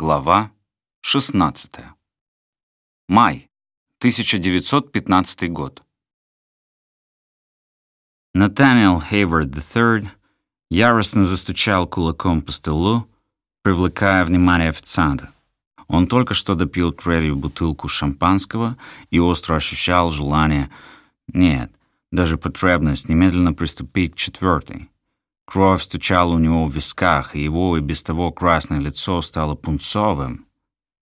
Глава 16. Май, 1915 год. Натаниэл Хейвард III яростно застучал кулаком по столу, привлекая внимание официанта. Он только что допил третью бутылку шампанского и остро ощущал желание, нет, даже потребность немедленно приступить к четвертой. Кровь стучала у него в висках, и его и без того красное лицо стало пунцовым.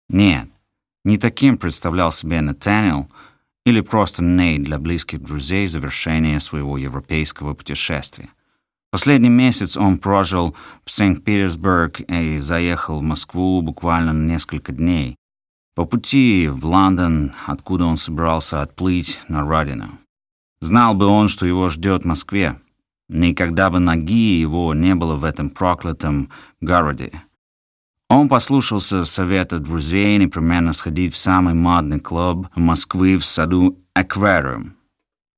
Нет, не таким представлял себе Натаниэл или просто Нейт для близких друзей завершения своего европейского путешествия. Последний месяц он прожил в Санкт-Петербург и заехал в Москву буквально на несколько дней. По пути в Лондон, откуда он собирался отплыть на родину. Знал бы он, что его ждет в Москве, Никогда бы ноги его не было в этом проклятом городе. Он послушался совета друзей непременно сходить в самый модный клуб Москвы в саду «Аквариум».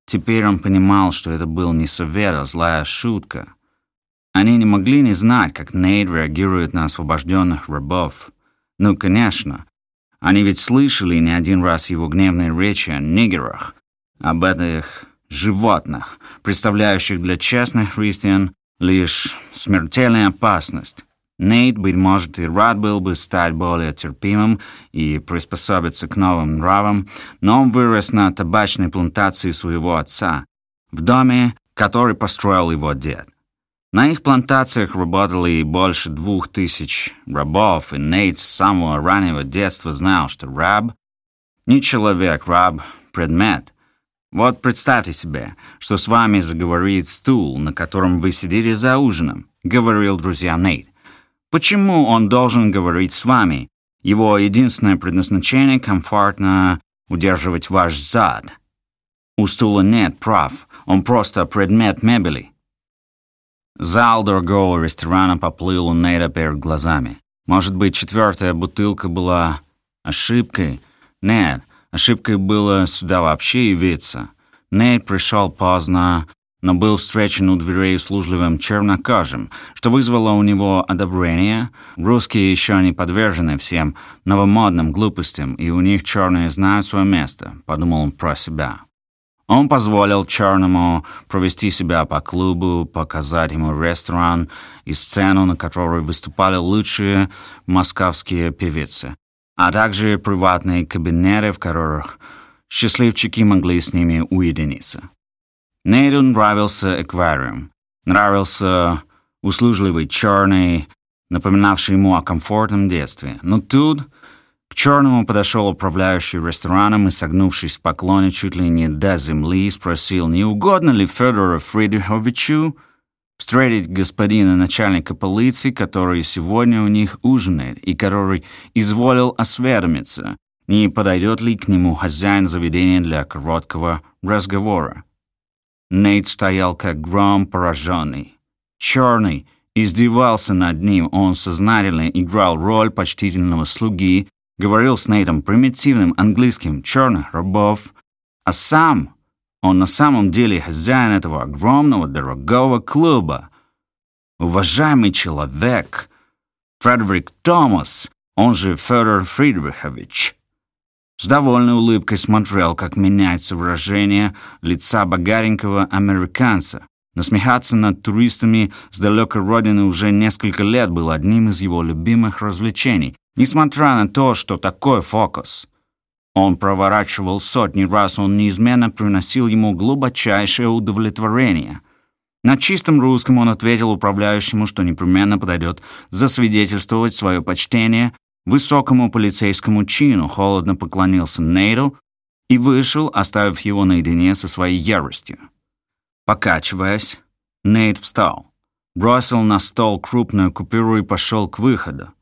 Теперь он понимал, что это был не совет, а злая шутка. Они не могли не знать, как Нейт реагирует на освобожденных рабов. Ну, конечно. Они ведь слышали не один раз его гневные речи о нигерах, об этих животных, представляющих для частных христиан лишь смертельную опасность. Нейт, быть может, и рад был бы стать более терпимым и приспособиться к новым нравам, но он вырос на табачной плантации своего отца, в доме, который построил его дед. На их плантациях работали больше двух тысяч рабов, и Нейт с самого раннего детства знал, что раб — не человек, раб — предмет — вот представьте себе, что с вами заговорит стул, на котором вы сидели за ужином, говорил друзьям Нейт. Почему он должен говорить с вами? Его единственное предназначение — комфортно удерживать ваш зад. У стула нет прав, он просто предмет мебели. Зал дорогого ресторана поплыл у Нейта перед глазами. Может быть, четвертая бутылка была ошибкой? Нет, Ошибкой было сюда вообще явиться. Нейт пришел поздно, но был встречен у дверей услужливым чернокожим, что вызвало у него одобрение. Русские еще не подвержены всем новомодным глупостям, и у них черные знают свое место, подумал он про себя. Он позволил черному провести себя по клубу, показать ему ресторан и сцену, на которой выступали лучшие московские певицы а также приватные кабинеты, в которых счастливчики могли с ними уединиться. Нейту нравился аквариум, нравился услужливый черный, напоминавший ему о комфортном детстве. Но тут к черному подошел управляющий рестораном и, согнувшись в поклоне чуть ли не до земли, спросил, не угодно ли Федору Фридриховичу встретить господина начальника полиции, который сегодня у них ужинает и который изволил осведомиться, не подойдет ли к нему хозяин заведения для короткого разговора. Нейт стоял как гром пораженный. Черный издевался над ним, он сознательно играл роль почтительного слуги, говорил с Нейтом примитивным английским черных рабов, а сам он на самом деле хозяин этого огромного дорогого клуба. Уважаемый человек, Фредерик Томас, он же Федор Фридрихович. С довольной улыбкой смотрел, как меняется выражение лица богатенького американца. Насмехаться над туристами с далекой родины уже несколько лет был одним из его любимых развлечений, несмотря на то, что такой фокус — он проворачивал сотни раз, он неизменно приносил ему глубочайшее удовлетворение. На чистом русском он ответил управляющему, что непременно подойдет засвидетельствовать свое почтение высокому полицейскому чину, холодно поклонился Нейту и вышел, оставив его наедине со своей яростью. Покачиваясь, Нейт встал, бросил на стол крупную купюру и пошел к выходу.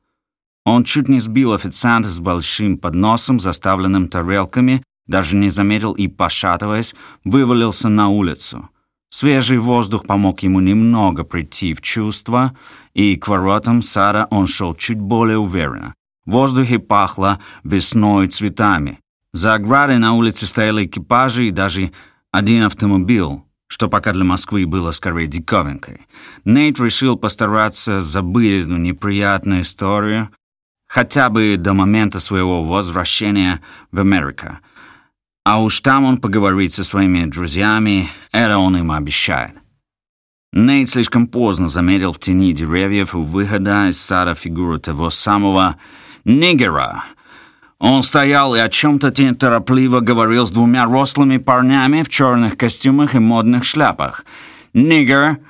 Он чуть не сбил официанта с большим подносом, заставленным тарелками, даже не заметил и, пошатываясь, вывалился на улицу. Свежий воздух помог ему немного прийти в чувство, и к воротам сада он шел чуть более уверенно. В воздухе пахло весной цветами. За оградой на улице стояли экипажи и даже один автомобиль, что пока для Москвы было скорее диковинкой. Нейт решил постараться забыть эту неприятную историю, хотя бы до момента своего возвращения в Америку. А уж там он поговорит со своими друзьями, это он им обещает. Нейт слишком поздно заметил в тени деревьев у выхода из сада фигуру того самого нигера. Он стоял и о чем-то неторопливо говорил с двумя рослыми парнями в черных костюмах и модных шляпах. Нигер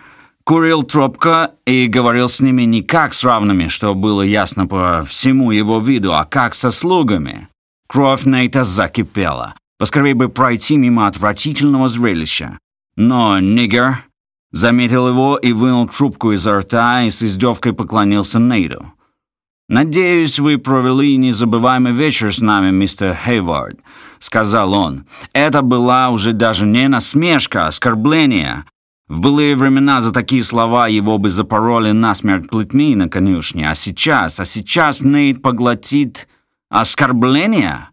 курил трубку и говорил с ними не как с равными, что было ясно по всему его виду, а как со слугами. Кровь Нейта закипела. Поскорее бы пройти мимо отвратительного зрелища. Но Нигер заметил его и вынул трубку изо рта и с издевкой поклонился Нейту. «Надеюсь, вы провели незабываемый вечер с нами, мистер Хейвард», — сказал он. «Это была уже даже не насмешка, а оскорбление. В былые времена за такие слова его бы запороли насмерть плетьми на конюшне, а сейчас, а сейчас Нейт поглотит оскорбление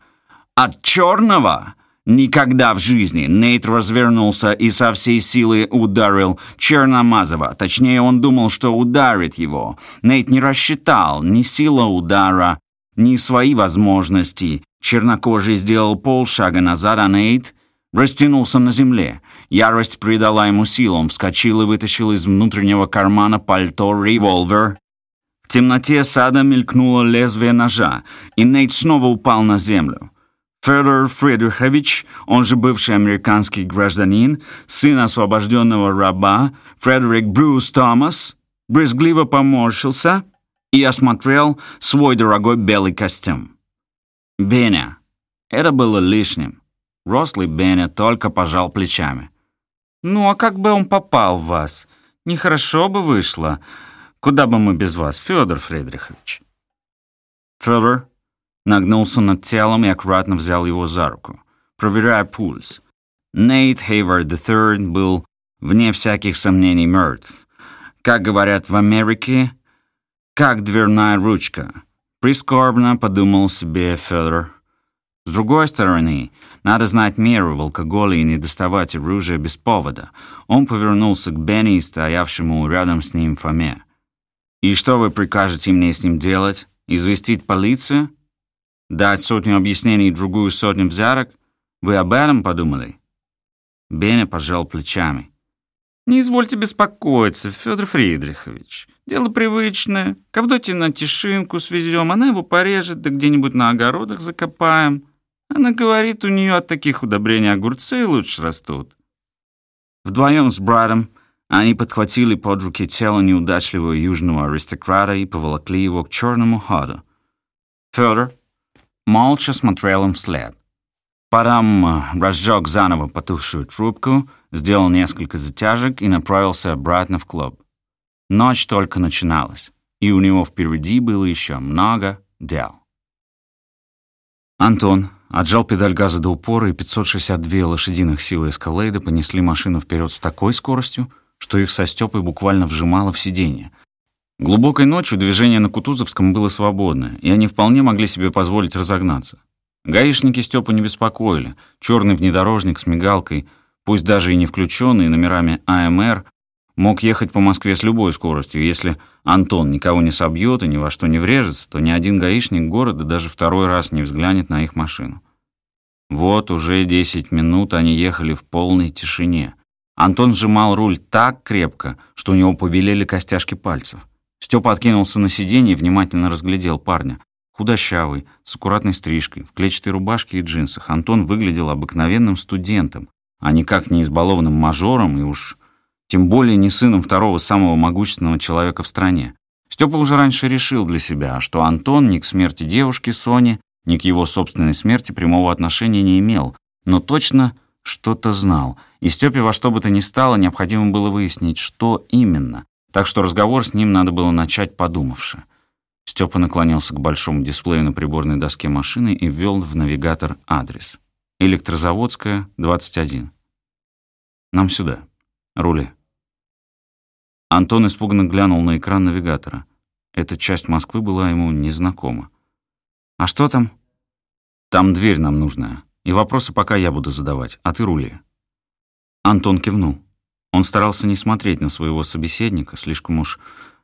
от черного. Никогда в жизни Нейт развернулся и со всей силы ударил Черномазова. Точнее, он думал, что ударит его. Нейт не рассчитал ни сила удара, ни свои возможности. Чернокожий сделал полшага назад, а Нейт растянулся на земле. Ярость придала ему сил, он вскочил и вытащил из внутреннего кармана пальто револьвер. В темноте сада мелькнуло лезвие ножа, и Нейт снова упал на землю. Федор Фридрихович, он же бывший американский гражданин, сын освобожденного раба, Фредерик Брюс Томас, брезгливо поморщился и осмотрел свой дорогой белый костюм. Беня. Это было лишним. Рослый Беня только пожал плечами. «Ну, а как бы он попал в вас? Нехорошо бы вышло. Куда бы мы без вас, Федор Фридрихович?» Федор нагнулся над телом и аккуратно взял его за руку, проверяя пульс. Нейт Хейвард III был, вне всяких сомнений, мертв. Как говорят в Америке, как дверная ручка. Прискорбно подумал себе Федор. С другой стороны, надо знать меру в алкоголе и не доставать оружие без повода. Он повернулся к Бенни, стоявшему рядом с ним Фоме. «И что вы прикажете мне с ним делать? Известить полицию? Дать сотню объяснений и другую сотню взяток? Вы об этом подумали?» Беня пожал плечами. «Не извольте беспокоиться, Федор Фридрихович. Дело привычное. К Авдоте на Тишинку свезем, она его порежет, да где-нибудь на огородах закопаем. Она говорит, у нее от таких удобрений огурцы лучше растут. Вдвоем с братом они подхватили под руки тело неудачливого южного аристократа и поволокли его к черному ходу. Федор молча смотрел им вслед. Потом э, разжег заново потухшую трубку, сделал несколько затяжек и направился обратно в клуб. Ночь только начиналась, и у него впереди было еще много дел. Антон Отжал педаль газа до упора, и 562 лошадиных силы эскалейда понесли машину вперед с такой скоростью, что их со Стёпой буквально вжимало в сиденье. Глубокой ночью движение на Кутузовском было свободное, и они вполне могли себе позволить разогнаться. Гаишники Стёпу не беспокоили. Черный внедорожник с мигалкой, пусть даже и не включенный номерами АМР, Мог ехать по Москве с любой скоростью. Если Антон никого не собьет и ни во что не врежется, то ни один гаишник города даже второй раз не взглянет на их машину. Вот уже 10 минут они ехали в полной тишине. Антон сжимал руль так крепко, что у него побелели костяшки пальцев. Степа откинулся на сиденье и внимательно разглядел парня. Худощавый, с аккуратной стрижкой, в клетчатой рубашке и джинсах. Антон выглядел обыкновенным студентом, а никак не избалованным мажором и уж тем более не сыном второго самого могущественного человека в стране. Степа уже раньше решил для себя, что Антон ни к смерти девушки Сони, ни к его собственной смерти прямого отношения не имел, но точно что-то знал, и Степе во что бы то ни стало необходимо было выяснить, что именно, так что разговор с ним надо было начать подумавши. Степа наклонился к большому дисплею на приборной доске машины и ввел в навигатор адрес. Электрозаводская, 21. «Нам сюда. Рули». Антон испуганно глянул на экран навигатора. Эта часть Москвы была ему незнакома. «А что там?» «Там дверь нам нужная. И вопросы пока я буду задавать, а ты рули». Антон кивнул. Он старался не смотреть на своего собеседника, слишком уж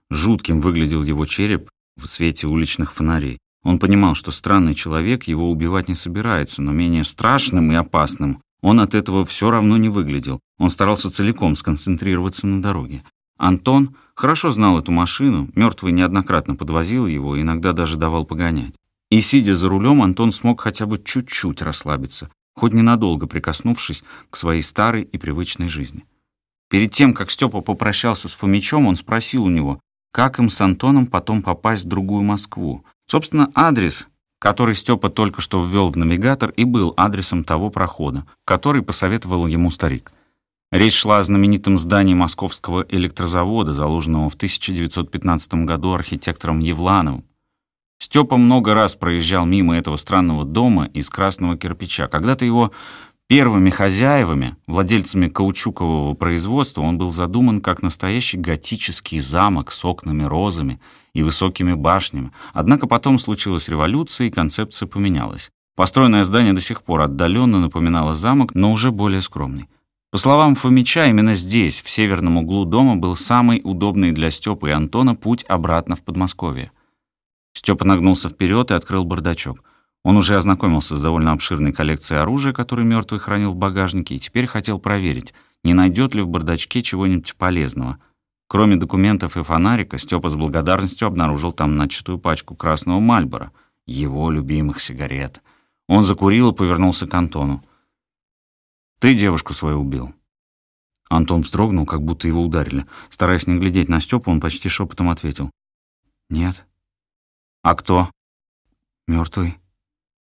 жутким выглядел его череп в свете уличных фонарей. Он понимал, что странный человек его убивать не собирается, но менее страшным и опасным он от этого все равно не выглядел. Он старался целиком сконцентрироваться на дороге. Антон хорошо знал эту машину, мертвый неоднократно подвозил его, иногда даже давал погонять. И, сидя за рулем, Антон смог хотя бы чуть-чуть расслабиться, хоть ненадолго прикоснувшись к своей старой и привычной жизни. Перед тем, как Степа попрощался с Фомичом, он спросил у него, как им с Антоном потом попасть в другую Москву. Собственно, адрес, который Степа только что ввел в навигатор, и был адресом того прохода, который посоветовал ему старик. Речь шла о знаменитом здании Московского электрозавода, заложенного в 1915 году архитектором Евлановым. Степа много раз проезжал мимо этого странного дома из красного кирпича. Когда-то его первыми хозяевами, владельцами каучукового производства, он был задуман как настоящий готический замок с окнами-розами и высокими башнями. Однако потом случилась революция, и концепция поменялась. Построенное здание до сих пор отдаленно напоминало замок, но уже более скромный. По словам Фомича, именно здесь, в северном углу дома, был самый удобный для Степы и Антона путь обратно в Подмосковье. Степа нагнулся вперед и открыл бардачок. Он уже ознакомился с довольно обширной коллекцией оружия, которое мертвый хранил в багажнике, и теперь хотел проверить, не найдет ли в бардачке чего-нибудь полезного. Кроме документов и фонарика, Степа с благодарностью обнаружил там начатую пачку красного Мальбора, его любимых сигарет. Он закурил и повернулся к Антону. Ты девушку свою убил». Антон вздрогнул, как будто его ударили. Стараясь не глядеть на Степу, он почти шепотом ответил. «Нет». «А кто?» Мертвый.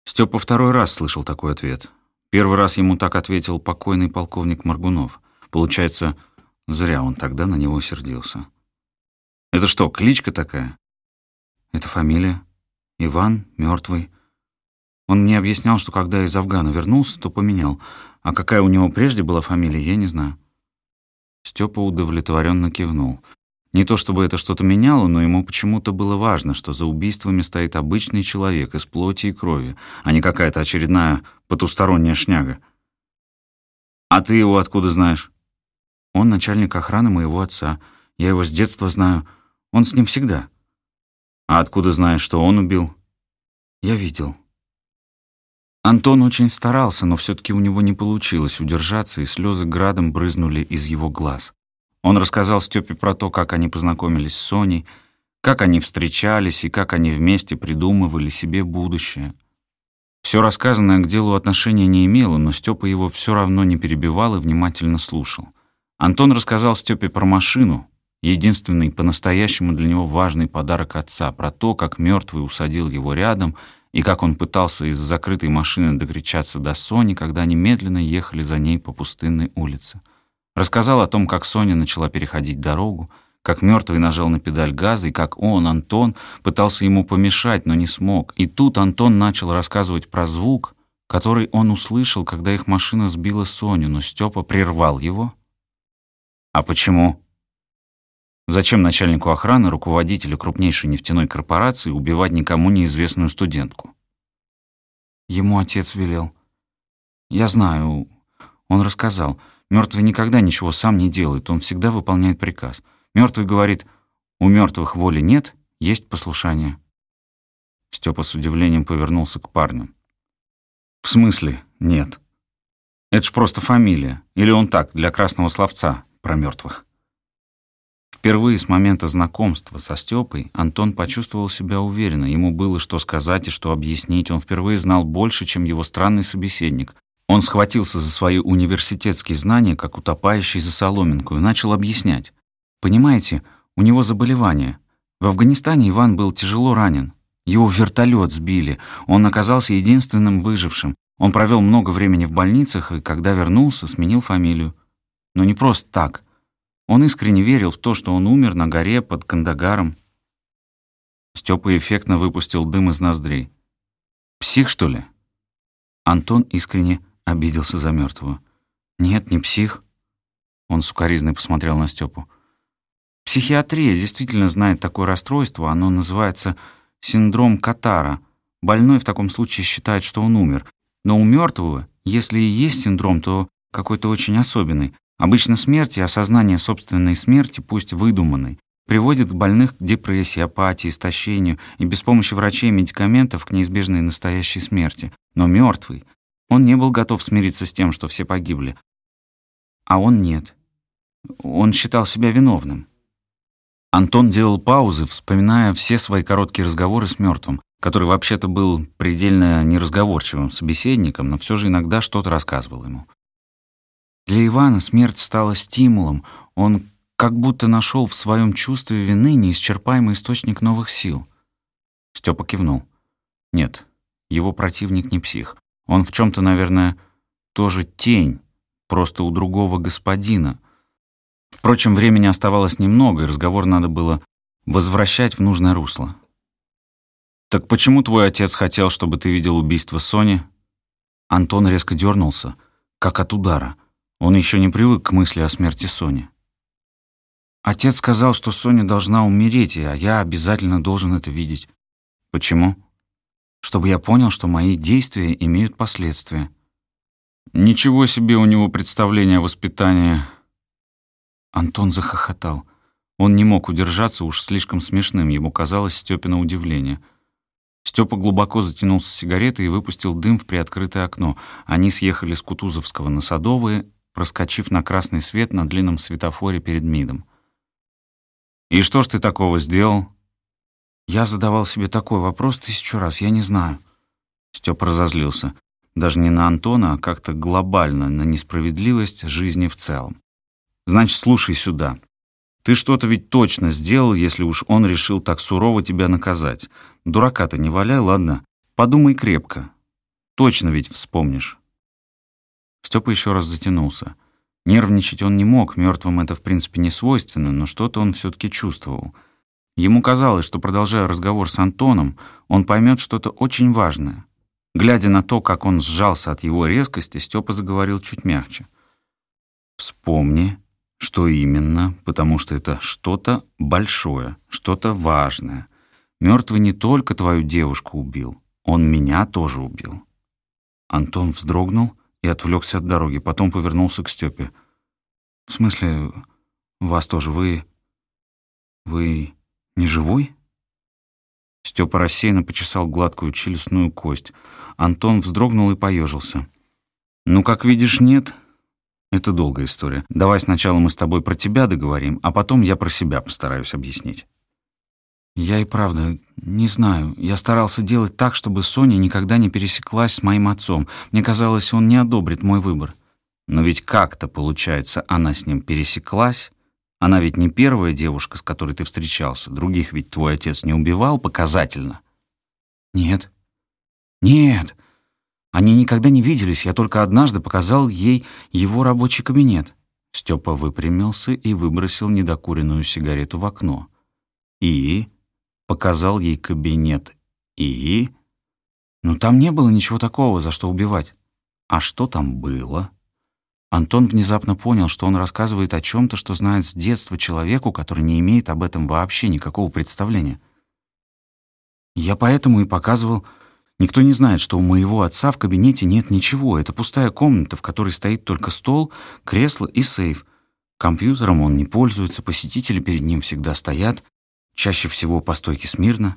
Степа второй раз слышал такой ответ. Первый раз ему так ответил покойный полковник Маргунов. Получается, зря он тогда на него сердился. «Это что, кличка такая?» «Это фамилия. Иван, мертвый. Он мне объяснял, что когда из Афгана вернулся, то поменял. А какая у него прежде была фамилия, я не знаю. Степа удовлетворенно кивнул. Не то чтобы это что-то меняло, но ему почему-то было важно, что за убийствами стоит обычный человек из плоти и крови, а не какая-то очередная потусторонняя шняга. «А ты его откуда знаешь?» «Он начальник охраны моего отца. Я его с детства знаю. Он с ним всегда». «А откуда знаешь, что он убил?» «Я видел». Антон очень старался, но все-таки у него не получилось удержаться, и слезы градом брызнули из его глаз. Он рассказал Степе про то, как они познакомились с Соней, как они встречались и как они вместе придумывали себе будущее. Все рассказанное к делу отношения не имело, но Степа его все равно не перебивал и внимательно слушал. Антон рассказал Степе про машину, единственный по-настоящему для него важный подарок отца, про то, как мертвый усадил его рядом — и как он пытался из закрытой машины докричаться до Сони, когда они медленно ехали за ней по пустынной улице. Рассказал о том, как Соня начала переходить дорогу, как мертвый нажал на педаль газа, и как он, Антон, пытался ему помешать, но не смог. И тут Антон начал рассказывать про звук, который он услышал, когда их машина сбила Соню, но Степа прервал его. «А почему?» Зачем начальнику охраны, руководителю крупнейшей нефтяной корпорации, убивать никому неизвестную студентку? Ему отец велел. Я знаю. Он рассказал. Мертвый никогда ничего сам не делает, он всегда выполняет приказ. Мертвый говорит, у мертвых воли нет, есть послушание. Степа с удивлением повернулся к парню. В смысле нет? Это ж просто фамилия. Или он так, для красного словца про мертвых. Впервые с момента знакомства со Степой Антон почувствовал себя уверенно. Ему было что сказать и что объяснить. Он впервые знал больше, чем его странный собеседник. Он схватился за свои университетские знания, как утопающий за соломинку, и начал объяснять. «Понимаете, у него заболевание. В Афганистане Иван был тяжело ранен. Его вертолет сбили. Он оказался единственным выжившим. Он провел много времени в больницах и, когда вернулся, сменил фамилию. Но не просто так. Он искренне верил в то, что он умер на горе под Кандагаром. Степа эффектно выпустил дым из ноздрей. «Псих, что ли?» Антон искренне обиделся за мертвого. «Нет, не псих». Он сукоризной посмотрел на Степу. «Психиатрия действительно знает такое расстройство. Оно называется синдром Катара. Больной в таком случае считает, что он умер. Но у мертвого, если и есть синдром, то какой-то очень особенный. Обычно смерть и осознание собственной смерти, пусть выдуманной, приводит больных к депрессии, апатии, истощению и без помощи врачей и медикаментов к неизбежной настоящей смерти. Но мертвый, он не был готов смириться с тем, что все погибли. А он нет. Он считал себя виновным. Антон делал паузы, вспоминая все свои короткие разговоры с мертвым, который вообще-то был предельно неразговорчивым собеседником, но все же иногда что-то рассказывал ему. Для Ивана смерть стала стимулом, он как будто нашел в своем чувстве вины неисчерпаемый источник новых сил. Степа кивнул. Нет, его противник не псих. Он в чем то наверное, тоже тень, просто у другого господина. Впрочем, времени оставалось немного, и разговор надо было возвращать в нужное русло. «Так почему твой отец хотел, чтобы ты видел убийство Сони?» Антон резко дернулся, как от удара. Он еще не привык к мысли о смерти Сони. Отец сказал, что Соня должна умереть, а я обязательно должен это видеть. Почему? Чтобы я понял, что мои действия имеют последствия. Ничего себе у него представление о воспитании. Антон захохотал. Он не мог удержаться, уж слишком смешным ему казалось Степина удивление. Степа глубоко затянулся сигаретой и выпустил дым в приоткрытое окно. Они съехали с Кутузовского на Садовые, проскочив на красный свет на длинном светофоре перед МИДом. «И что ж ты такого сделал?» Я задавал себе такой вопрос тысячу раз, я не знаю. Степа разозлился. Даже не на Антона, а как-то глобально на несправедливость жизни в целом. «Значит, слушай сюда. Ты что-то ведь точно сделал, если уж он решил так сурово тебя наказать. Дурака-то не валяй, ладно? Подумай крепко. Точно ведь вспомнишь». Степа еще раз затянулся. Нервничать он не мог, мертвым это в принципе не свойственно, но что-то он все-таки чувствовал. Ему казалось, что, продолжая разговор с Антоном, он поймет что-то очень важное. Глядя на то, как он сжался от его резкости, Степа заговорил чуть мягче. «Вспомни, что именно, потому что это что-то большое, что-то важное. Мертвый не только твою девушку убил, он меня тоже убил». Антон вздрогнул и отвлекся от дороги, потом повернулся к Степе. «В смысле, вас тоже вы... вы не живой?» Степа рассеянно почесал гладкую челюстную кость. Антон вздрогнул и поежился. «Ну, как видишь, нет. Это долгая история. Давай сначала мы с тобой про тебя договорим, а потом я про себя постараюсь объяснить». «Я и правда не знаю. Я старался делать так, чтобы Соня никогда не пересеклась с моим отцом. Мне казалось, он не одобрит мой выбор. Но ведь как-то, получается, она с ним пересеклась. Она ведь не первая девушка, с которой ты встречался. Других ведь твой отец не убивал показательно». «Нет. Нет. Они никогда не виделись. Я только однажды показал ей его рабочий кабинет». Степа выпрямился и выбросил недокуренную сигарету в окно. «И?» Показал ей кабинет. И? Ну, там не было ничего такого, за что убивать. А что там было? Антон внезапно понял, что он рассказывает о чем то что знает с детства человеку, который не имеет об этом вообще никакого представления. Я поэтому и показывал... Никто не знает, что у моего отца в кабинете нет ничего. Это пустая комната, в которой стоит только стол, кресло и сейф. Компьютером он не пользуется, посетители перед ним всегда стоят чаще всего по стойке смирно.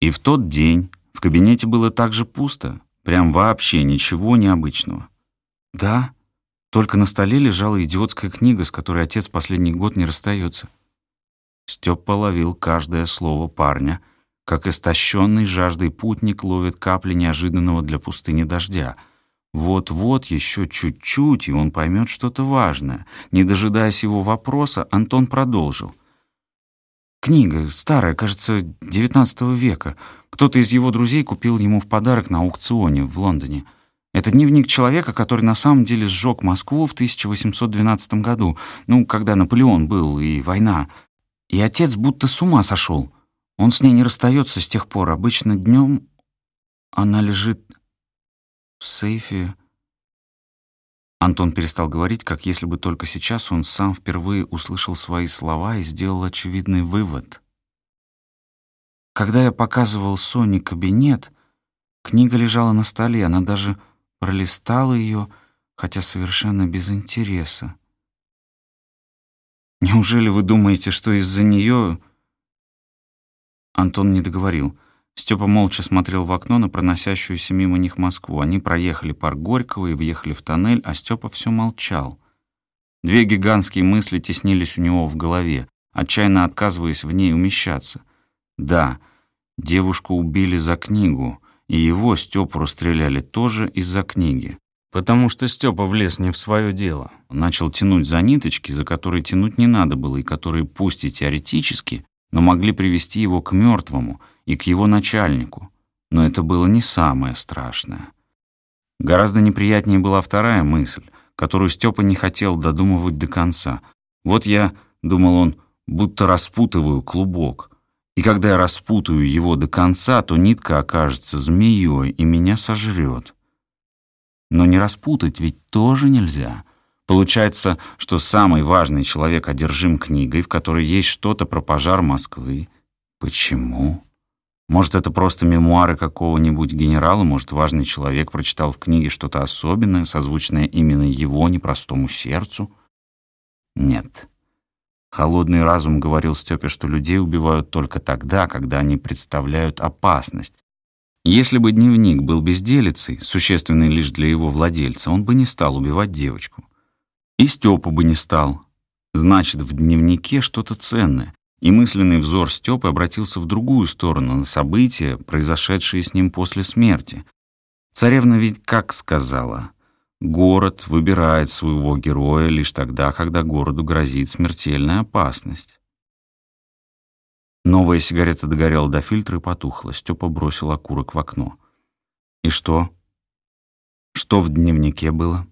И в тот день в кабинете было так же пусто, прям вообще ничего необычного. Да, только на столе лежала идиотская книга, с которой отец последний год не расстается. Степа ловил каждое слово парня, как истощенный жаждой путник ловит капли неожиданного для пустыни дождя. Вот-вот, еще чуть-чуть, и он поймет что-то важное. Не дожидаясь его вопроса, Антон продолжил. Книга, старая, кажется, XIX века. Кто-то из его друзей купил ему в подарок на аукционе в Лондоне. Это дневник человека, который на самом деле сжег Москву в 1812 году, ну, когда Наполеон был и война. И отец будто с ума сошел. Он с ней не расстается с тех пор. Обычно днем она лежит в сейфе Антон перестал говорить, как если бы только сейчас он сам впервые услышал свои слова и сделал очевидный вывод. Когда я показывал Соне кабинет, книга лежала на столе, она даже пролистала ее, хотя совершенно без интереса. Неужели вы думаете, что из-за нее...» Антон не договорил. Степа молча смотрел в окно на проносящуюся мимо них Москву. Они проехали парк Горького и въехали в тоннель, а Степа все молчал. Две гигантские мысли теснились у него в голове, отчаянно отказываясь в ней умещаться. Да, девушку убили за книгу, и его, Степу, расстреляли тоже из-за книги. Потому что Степа влез не в свое дело. Начал тянуть за ниточки, за которые тянуть не надо было, и которые, пусть и теоретически, но могли привести его к мертвому и к его начальнику. Но это было не самое страшное. Гораздо неприятнее была вторая мысль, которую Степа не хотел додумывать до конца. Вот я, думал он, будто распутываю клубок. И когда я распутаю его до конца, то нитка окажется змеей и меня сожрет. Но не распутать ведь тоже нельзя. Получается, что самый важный человек одержим книгой, в которой есть что-то про пожар Москвы. Почему? Может, это просто мемуары какого-нибудь генерала, может, важный человек прочитал в книге что-то особенное, созвучное именно его непростому сердцу? Нет. Холодный разум говорил Степе, что людей убивают только тогда, когда они представляют опасность, если бы дневник был безделицей, существенной лишь для его владельца, он бы не стал убивать девочку. И Степа бы не стал. Значит, в дневнике что-то ценное. И мысленный взор Степы обратился в другую сторону, на события, произошедшие с ним после смерти. Царевна ведь как сказала? Город выбирает своего героя лишь тогда, когда городу грозит смертельная опасность. Новая сигарета догорела до фильтра и потухла. Степа бросил окурок в окно. «И что? Что в дневнике было?»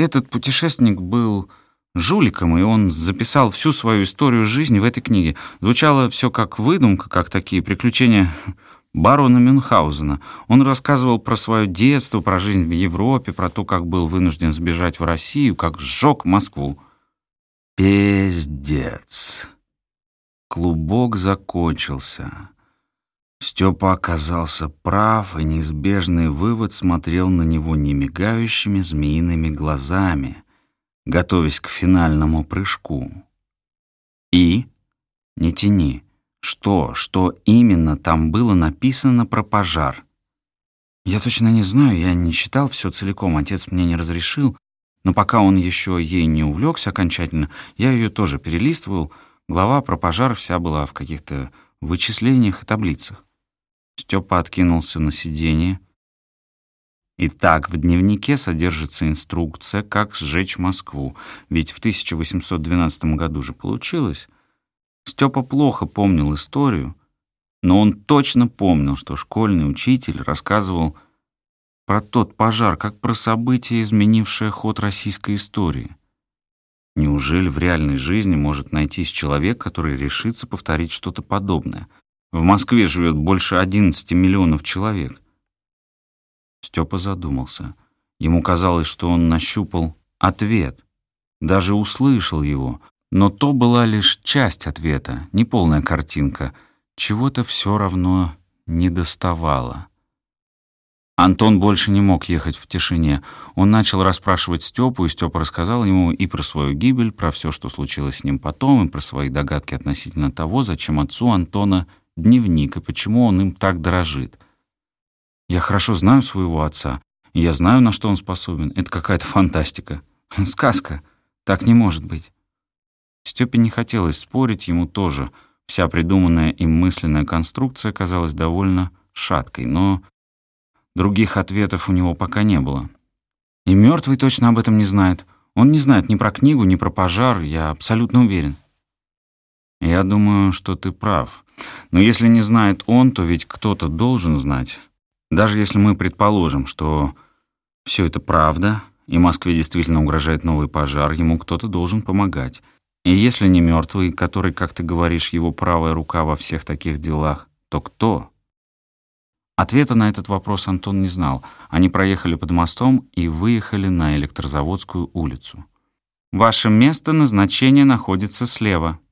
Этот путешественник был жуликом, и он записал всю свою историю жизни в этой книге. Звучало все как выдумка, как такие приключения барона Мюнхгаузена. Он рассказывал про свое детство, про жизнь в Европе, про то, как был вынужден сбежать в Россию, как сжег Москву. «Пиздец!» Клубок закончился. Степа оказался прав, и неизбежный вывод смотрел на него немигающими змеиными глазами, готовясь к финальному прыжку. И? Не тяни. Что, что именно там было написано про пожар? Я точно не знаю, я не читал все целиком, отец мне не разрешил, но пока он еще ей не увлекся окончательно, я ее тоже перелистывал — Глава про пожар вся была в каких-то вычислениях и таблицах. Степа откинулся на сиденье. Итак, в дневнике содержится инструкция, как сжечь Москву, ведь в 1812 году же получилось. Степа плохо помнил историю, но он точно помнил, что школьный учитель рассказывал про тот пожар, как про событие, изменившее ход российской истории. Неужели в реальной жизни может найтись человек, который решится повторить что-то подобное? В Москве живет больше 11 миллионов человек. Степа задумался. Ему казалось, что он нащупал ответ, даже услышал его, но то была лишь часть ответа, не полная картинка. Чего-то все равно не доставало. Антон больше не мог ехать в тишине. Он начал расспрашивать Степу, и Степа рассказал ему и про свою гибель, про все, что случилось с ним потом, и про свои догадки относительно того, зачем отцу Антона дневник и почему он им так дорожит. «Я хорошо знаю своего отца, и я знаю, на что он способен. Это какая-то фантастика. Сказка. Так не может быть». Степе не хотелось спорить, ему тоже. Вся придуманная им мысленная конструкция казалась довольно шаткой, но Других ответов у него пока не было. И мертвый точно об этом не знает. Он не знает ни про книгу, ни про пожар, я абсолютно уверен. Я думаю, что ты прав. Но если не знает он, то ведь кто-то должен знать. Даже если мы предположим, что все это правда, и Москве действительно угрожает новый пожар, ему кто-то должен помогать. И если не мертвый, который, как ты говоришь, его правая рука во всех таких делах, то кто? Ответа на этот вопрос Антон не знал. Они проехали под мостом и выехали на Электрозаводскую улицу. «Ваше место назначения находится слева», —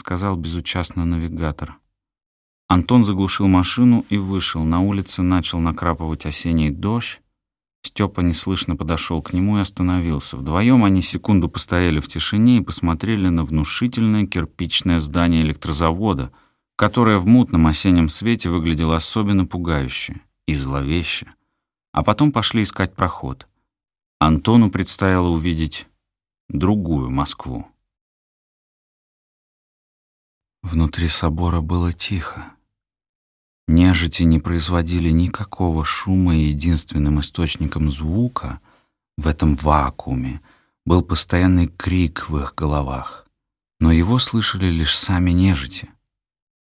сказал безучастно навигатор. Антон заглушил машину и вышел. На улице начал накрапывать осенний дождь. Степа неслышно подошел к нему и остановился. Вдвоем они секунду постояли в тишине и посмотрели на внушительное кирпичное здание электрозавода, которое в мутном осеннем свете выглядело особенно пугающе и зловеще. А потом пошли искать проход. Антону предстояло увидеть другую Москву. Внутри собора было тихо. Нежити не производили никакого шума, и единственным источником звука в этом вакууме был постоянный крик в их головах. Но его слышали лишь сами нежити,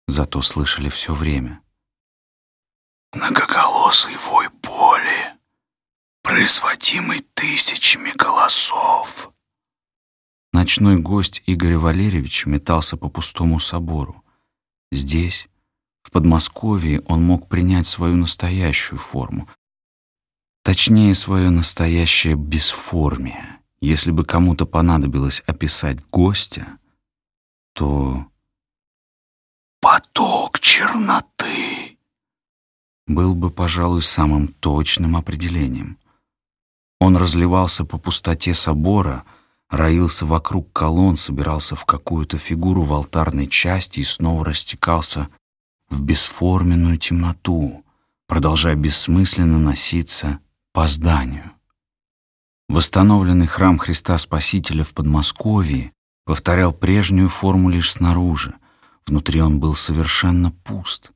зато слышали все время. Многоголосый вой боли, производимый тысячами голосов. Ночной гость Игорь Валерьевич метался по пустому собору. Здесь, в Подмосковье он мог принять свою настоящую форму, точнее, свое настоящее бесформие. Если бы кому-то понадобилось описать гостя, то... «Поток черноты!» был бы, пожалуй, самым точным определением. Он разливался по пустоте собора, роился вокруг колонн, собирался в какую-то фигуру в алтарной части и снова растекался в бесформенную темноту, продолжая бессмысленно носиться по зданию. Восстановленный храм Христа Спасителя в Подмосковье повторял прежнюю форму лишь снаружи, внутри он был совершенно пуст.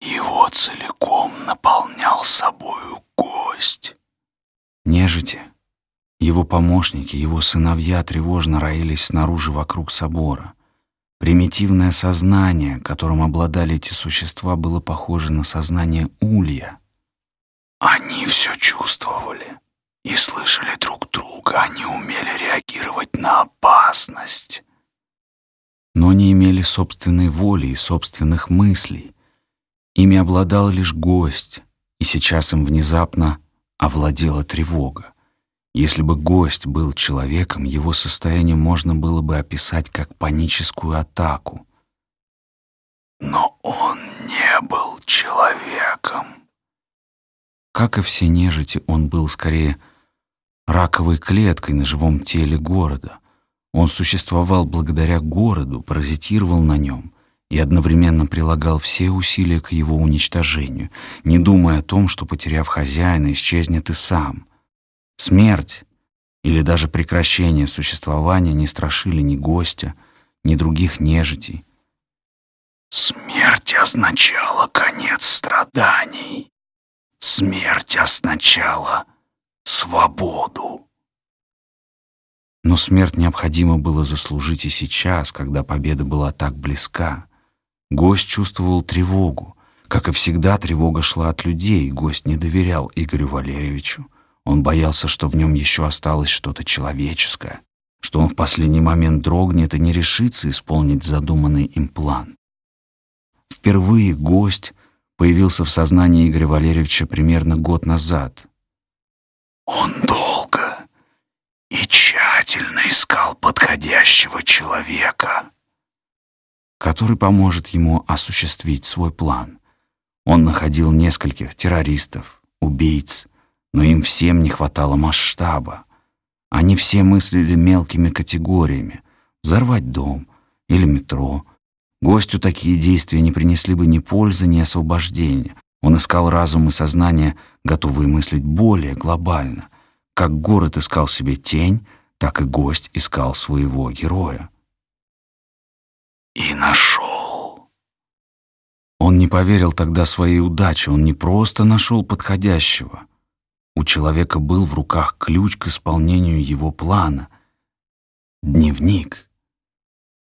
Его целиком наполнял собою гость. Нежити, его помощники, его сыновья тревожно роились снаружи вокруг собора — Примитивное сознание, которым обладали эти существа, было похоже на сознание улья. Они все чувствовали и слышали друг друга, они умели реагировать на опасность. Но не имели собственной воли и собственных мыслей. Ими обладал лишь гость, и сейчас им внезапно овладела тревога. Если бы гость был человеком, его состояние можно было бы описать как паническую атаку. Но он не был человеком. Как и все нежити, он был скорее раковой клеткой на живом теле города. Он существовал благодаря городу, паразитировал на нем и одновременно прилагал все усилия к его уничтожению, не думая о том, что, потеряв хозяина, исчезнет и сам — Смерть или даже прекращение существования не страшили ни гостя, ни других нежитей. Смерть означала конец страданий. Смерть означала свободу. Но смерть необходимо было заслужить и сейчас, когда победа была так близка. Гость чувствовал тревогу. Как и всегда, тревога шла от людей, гость не доверял Игорю Валерьевичу. Он боялся, что в нем еще осталось что-то человеческое, что он в последний момент дрогнет и не решится исполнить задуманный им план. Впервые гость появился в сознании Игоря Валерьевича примерно год назад. Он долго и тщательно искал подходящего человека, который поможет ему осуществить свой план. Он находил нескольких террористов, убийц, но им всем не хватало масштаба. Они все мыслили мелкими категориями — взорвать дом или метро. Гостю такие действия не принесли бы ни пользы, ни освобождения. Он искал разум и сознание, готовые мыслить более глобально. Как город искал себе тень, так и гость искал своего героя. И нашел. Он не поверил тогда своей удаче, он не просто нашел подходящего — у человека был в руках ключ к исполнению его плана — дневник.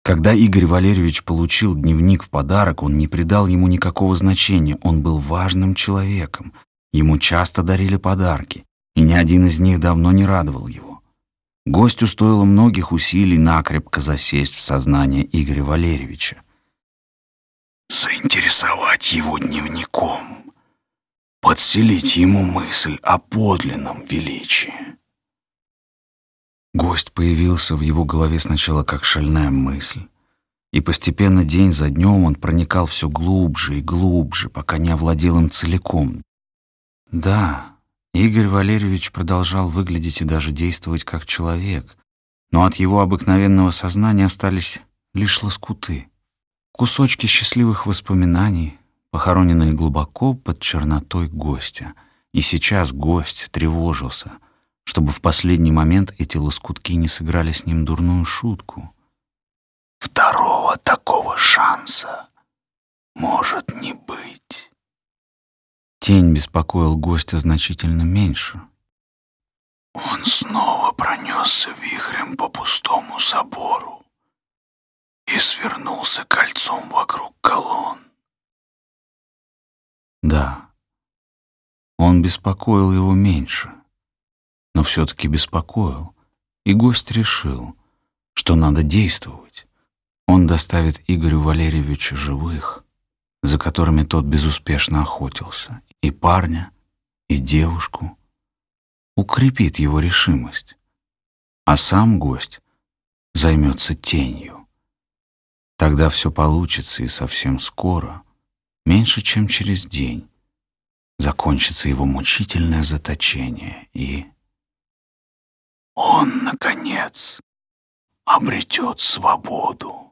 Когда Игорь Валерьевич получил дневник в подарок, он не придал ему никакого значения, он был важным человеком. Ему часто дарили подарки, и ни один из них давно не радовал его. Гостю стоило многих усилий накрепко засесть в сознание Игоря Валерьевича. «Заинтересовать его дневником», подселить ему мысль о подлинном величии. Гость появился в его голове сначала как шальная мысль, и постепенно день за днем он проникал все глубже и глубже, пока не овладел им целиком. Да, Игорь Валерьевич продолжал выглядеть и даже действовать как человек, но от его обыкновенного сознания остались лишь лоскуты. Кусочки счастливых воспоминаний, похороненные глубоко под чернотой гостя. И сейчас гость тревожился, чтобы в последний момент эти лоскутки не сыграли с ним дурную шутку. Второго такого шанса может не быть. Тень беспокоил гостя значительно меньше. Он снова пронесся вихрем по пустому собору и свернулся кольцом вокруг колонн. Да, он беспокоил его меньше, но все-таки беспокоил, и гость решил, что надо действовать. Он доставит Игорю Валерьевичу живых, за которыми тот безуспешно охотился, и парня, и девушку, укрепит его решимость, а сам гость займется тенью. Тогда все получится и совсем скоро, меньше чем через день, закончится его мучительное заточение и... Он, наконец, обретет свободу.